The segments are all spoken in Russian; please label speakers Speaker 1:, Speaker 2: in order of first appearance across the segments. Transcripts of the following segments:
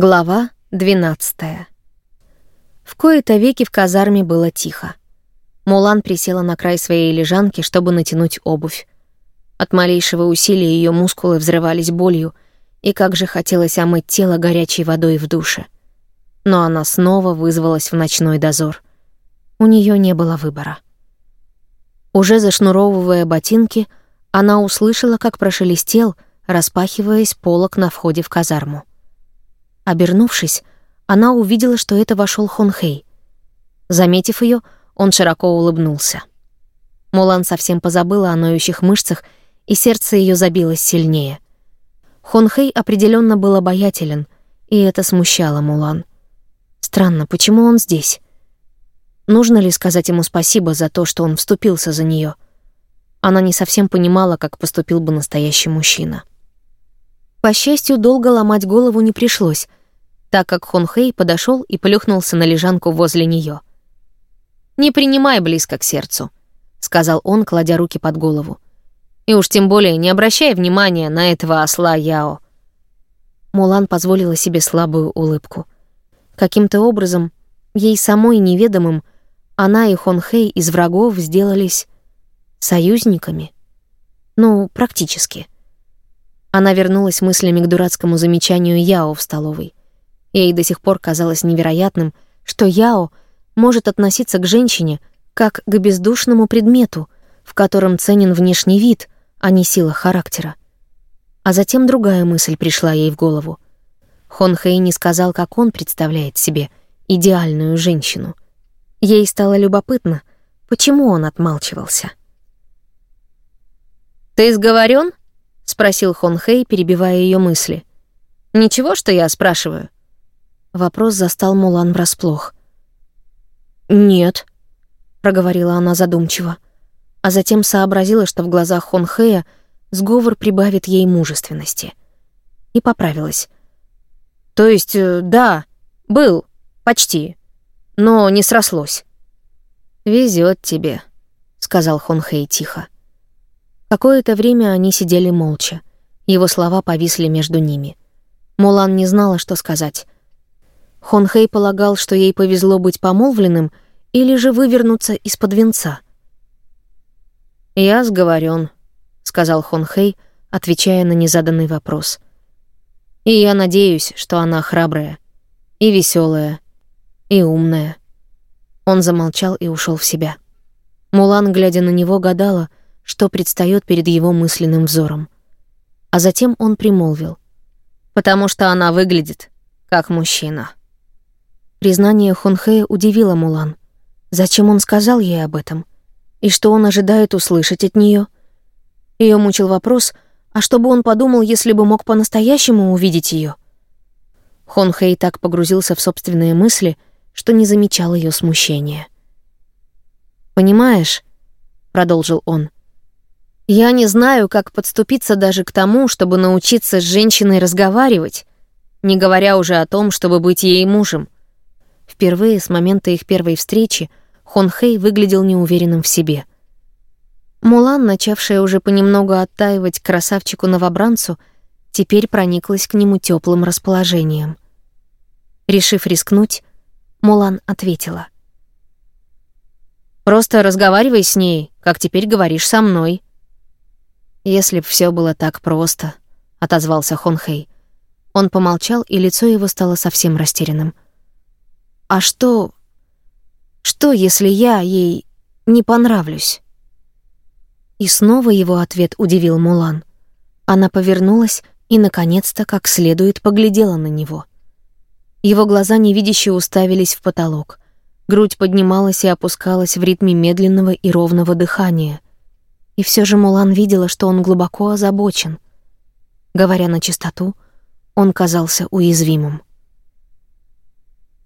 Speaker 1: Глава 12. В кои-то веки в казарме было тихо. Мулан присела на край своей лежанки, чтобы натянуть обувь. От малейшего усилия ее мускулы взрывались болью, и как же хотелось омыть тело горячей водой в душе. Но она снова вызвалась в ночной дозор. У нее не было выбора. Уже зашнуровывая ботинки, она услышала, как прошелестел, распахиваясь полок на входе в казарму. Обернувшись, она увидела, что это вошел Хонхей. Заметив ее, он широко улыбнулся. Мулан совсем позабыла о ноющих мышцах, и сердце ее забилось сильнее. Хонхей определенно был обаятелен, и это смущало Мулан. Странно, почему он здесь? Нужно ли сказать ему спасибо за то, что он вступился за нее? Она не совсем понимала, как поступил бы настоящий мужчина. По счастью, долго ломать голову не пришлось так как Хонхэй подошел и плюхнулся на лежанку возле нее. «Не принимай близко к сердцу», — сказал он, кладя руки под голову. «И уж тем более не обращай внимания на этого осла Яо». Мулан позволила себе слабую улыбку. Каким-то образом, ей самой неведомым, она и Хонхэй из врагов сделались союзниками. Ну, практически. Она вернулась мыслями к дурацкому замечанию Яо в столовой. Ей до сих пор казалось невероятным, что Яо может относиться к женщине как к бездушному предмету, в котором ценен внешний вид, а не сила характера. А затем другая мысль пришла ей в голову. Хон Хэй не сказал, как он представляет себе идеальную женщину. Ей стало любопытно, почему он отмалчивался. «Ты сговорен? спросил Хон Хэй, перебивая ее мысли. «Ничего, что я спрашиваю?» Вопрос застал Мулан врасплох. «Нет», — проговорила она задумчиво, а затем сообразила, что в глазах Хонхея сговор прибавит ей мужественности. И поправилась. «То есть, э, да, был, почти, но не срослось». «Везет тебе», — сказал Хонхей тихо. Какое-то время они сидели молча. Его слова повисли между ними. Мулан не знала, что сказать. Хон Хэй полагал, что ей повезло быть помолвленным или же вывернуться из-под венца. «Я сговорен», — сказал Хон Хэй, отвечая на незаданный вопрос. «И я надеюсь, что она храбрая, и веселая, и умная». Он замолчал и ушел в себя. Мулан, глядя на него, гадала, что предстает перед его мысленным взором. А затем он примолвил. «Потому что она выглядит как мужчина». Признание Хунхэя удивило Мулан. Зачем он сказал ей об этом? И что он ожидает услышать от нее? Ее мучил вопрос, а что бы он подумал, если бы мог по-настоящему увидеть ее? Хонхэй так погрузился в собственные мысли, что не замечал ее смущения. «Понимаешь», — продолжил он, — «я не знаю, как подступиться даже к тому, чтобы научиться с женщиной разговаривать, не говоря уже о том, чтобы быть ей мужем. Впервые с момента их первой встречи Хон Хэй выглядел неуверенным в себе. Мулан, начавшая уже понемногу оттаивать красавчику-новобранцу, теперь прониклась к нему теплым расположением. Решив рискнуть, Мулан ответила. «Просто разговаривай с ней, как теперь говоришь со мной». «Если б все было так просто», — отозвался Хон Хэй. Он помолчал, и лицо его стало совсем растерянным — а что... Что, если я ей не понравлюсь? И снова его ответ удивил Мулан. Она повернулась и, наконец-то, как следует, поглядела на него. Его глаза невидяще уставились в потолок. Грудь поднималась и опускалась в ритме медленного и ровного дыхания. И все же Мулан видела, что он глубоко озабочен. Говоря на чистоту, он казался уязвимым.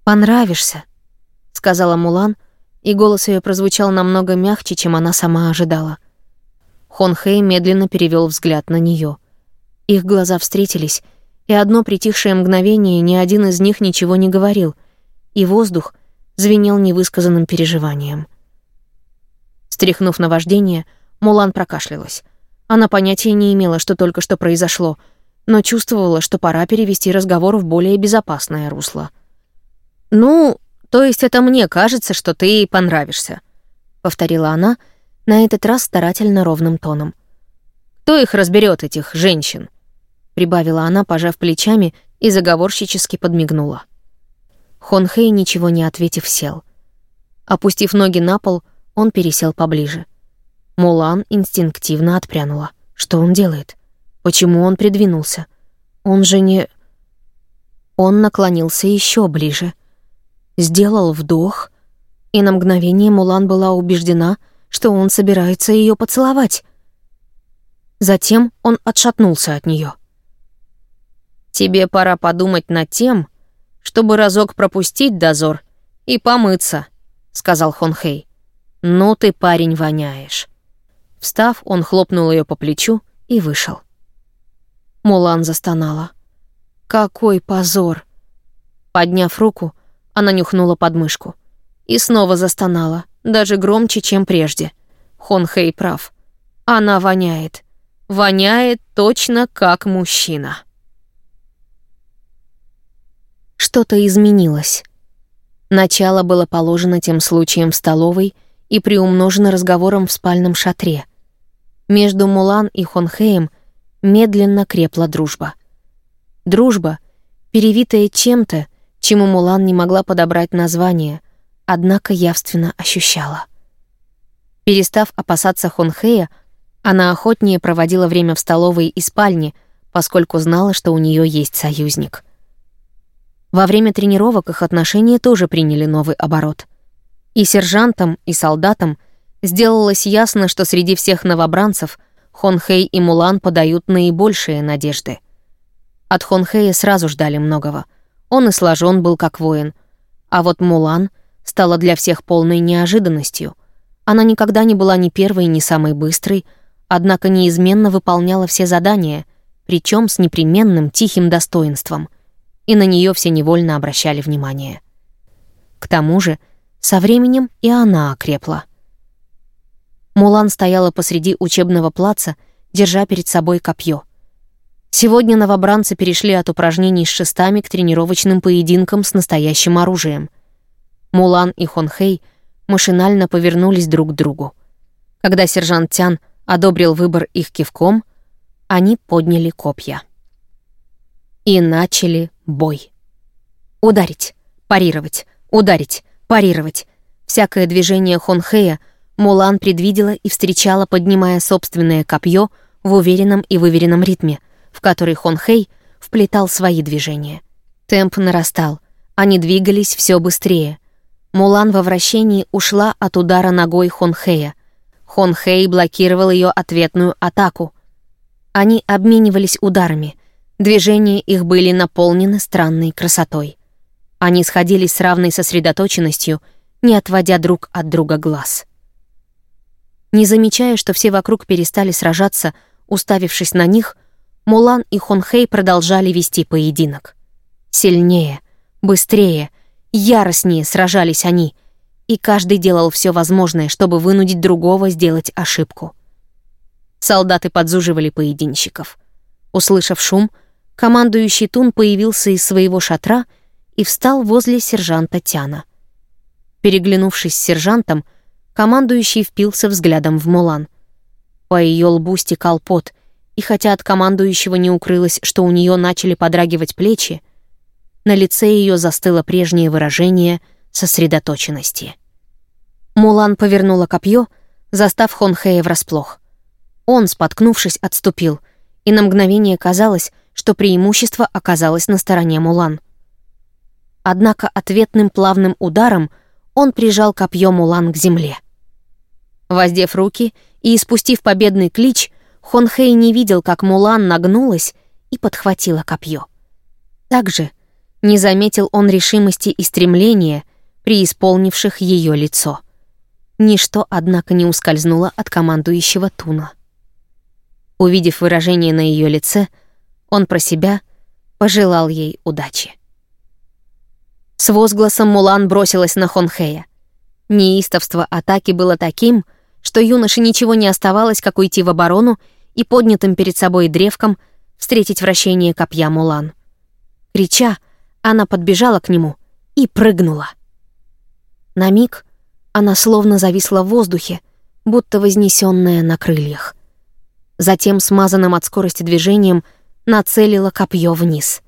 Speaker 1: «Понравишься», — сказала Мулан, и голос ее прозвучал намного мягче, чем она сама ожидала. Хон Хэй медленно перевел взгляд на нее. Их глаза встретились, и одно притихшее мгновение ни один из них ничего не говорил, и воздух звенел невысказанным переживанием. Стряхнув на вождение, Мулан прокашлялась. Она понятия не имела, что только что произошло, но чувствовала, что пора перевести разговор в более безопасное русло. «Ну, то есть это мне кажется, что ты ей понравишься», — повторила она, на этот раз старательно ровным тоном. «Кто их разберет этих женщин?» — прибавила она, пожав плечами и заговорщически подмигнула. Хон Хэй, ничего не ответив, сел. Опустив ноги на пол, он пересел поближе. Мулан инстинктивно отпрянула. Что он делает? Почему он придвинулся? Он же не... Он наклонился еще ближе. Сделал вдох, и на мгновение Мулан была убеждена, что он собирается ее поцеловать. Затем он отшатнулся от нее. «Тебе пора подумать над тем, чтобы разок пропустить дозор и помыться», — сказал Хон Хэй. «Ну ты, парень, воняешь». Встав, он хлопнул ее по плечу и вышел. Мулан застонала. «Какой позор!» Подняв руку, она нюхнула подмышку. И снова застонала, даже громче, чем прежде. Хон Хэй прав. Она воняет. Воняет точно как мужчина. Что-то изменилось. Начало было положено тем случаем в столовой и приумножено разговором в спальном шатре — между Мулан и Хонхеем медленно крепла дружба. Дружба, перевитая чем-то, чему Мулан не могла подобрать название, однако явственно ощущала. Перестав опасаться Хонхея, она охотнее проводила время в столовой и спальне, поскольку знала, что у нее есть союзник. Во время тренировок их отношения тоже приняли новый оборот. И сержантам, и солдатам — Сделалось ясно, что среди всех новобранцев Хонхэй и Мулан подают наибольшие надежды. От Хонхэя сразу ждали многого. Он и сложен был как воин. А вот Мулан стала для всех полной неожиданностью. Она никогда не была ни первой, ни самой быстрой, однако неизменно выполняла все задания, причем с непременным тихим достоинством, и на нее все невольно обращали внимание. К тому же, со временем и она окрепла — Мулан стояла посреди учебного плаца, держа перед собой копье. Сегодня новобранцы перешли от упражнений с шестами к тренировочным поединкам с настоящим оружием. Мулан и Хонхэй машинально повернулись друг к другу. Когда сержант Тян одобрил выбор их кивком, они подняли копья. И начали бой. Ударить, парировать, ударить, парировать. Всякое движение Хонхэя — Мулан предвидела и встречала, поднимая собственное копье в уверенном и выверенном ритме, в который Хон Хэй вплетал свои движения. Темп нарастал, они двигались все быстрее. Мулан во вращении ушла от удара ногой Хон Хэя. Хон Хэй блокировал ее ответную атаку. Они обменивались ударами. Движения их были наполнены странной красотой. Они сходились с равной сосредоточенностью, не отводя друг от друга глаз. Не замечая, что все вокруг перестали сражаться, уставившись на них, Мулан и Хонхей продолжали вести поединок. Сильнее, быстрее, яростнее сражались они, и каждый делал все возможное, чтобы вынудить другого сделать ошибку. Солдаты подзуживали поединщиков. Услышав шум, командующий Тун появился из своего шатра и встал возле сержанта Тяна. Переглянувшись с сержантом, Командующий впился взглядом в Мулан. По ее лбу стекал пот, и хотя от командующего не укрылось, что у нее начали подрагивать плечи, на лице ее застыло прежнее выражение сосредоточенности. Мулан повернула копье, застав Хонхея врасплох. Он, споткнувшись, отступил, и на мгновение казалось, что преимущество оказалось на стороне Мулан. Однако ответным плавным ударом — он прижал копье Мулан к земле. Воздев руки и испустив победный клич, Хон Хэй не видел, как Мулан нагнулась и подхватила копье. Также не заметил он решимости и стремления, преисполнивших ее лицо. Ничто, однако, не ускользнуло от командующего Туна. Увидев выражение на ее лице, он про себя пожелал ей удачи. С возгласом Мулан бросилась на Хонхея. Неистовство атаки было таким, что юноше ничего не оставалось, как уйти в оборону и поднятым перед собой древком встретить вращение копья Мулан. Крича, она подбежала к нему и прыгнула. На миг она словно зависла в воздухе, будто вознесенная на крыльях. Затем, смазанным от скорости движением, нацелила копье вниз.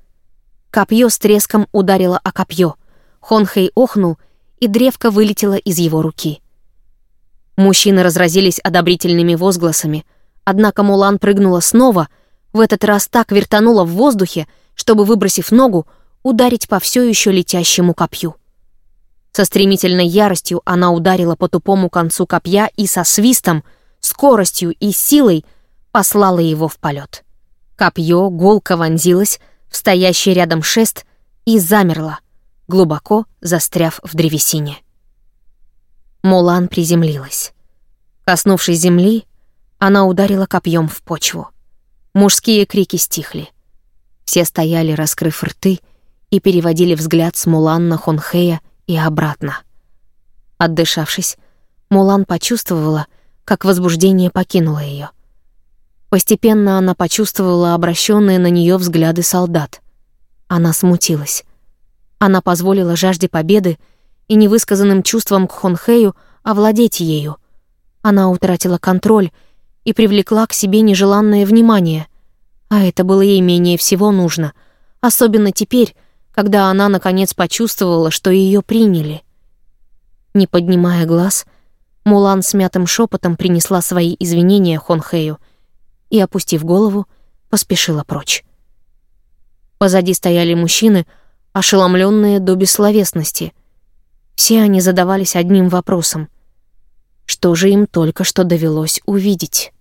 Speaker 1: Копье с треском ударило о копье. Хонхей охнул, и древко вылетело из его руки. Мужчины разразились одобрительными возгласами, однако Мулан прыгнула снова, в этот раз так вертанула в воздухе, чтобы, выбросив ногу, ударить по все еще летящему копью. Со стремительной яростью она ударила по тупому концу копья и со свистом, скоростью и силой послала его в полет. Копье гулко вонзилось в стоящий рядом шест и замерло, глубоко застряв в древесине. Мулан приземлилась. Коснувшись земли, она ударила копьем в почву. Мужские крики стихли. Все стояли, раскрыв рты, и переводили взгляд с Мулан на Хонхея и обратно. Отдышавшись, Мулан почувствовала, как возбуждение покинуло ее. Постепенно она почувствовала обращенные на нее взгляды солдат. Она смутилась. Она позволила жажде победы и невысказанным чувствам к Хонхею овладеть ею. Она утратила контроль и привлекла к себе нежеланное внимание, а это было ей менее всего нужно, особенно теперь, когда она наконец почувствовала, что ее приняли. Не поднимая глаз, Мулан смятым шепотом принесла свои извинения Хонхею и, опустив голову, поспешила прочь. Позади стояли мужчины, ошеломленные до бессловесности — все они задавались одним вопросом. Что же им только что довелось увидеть?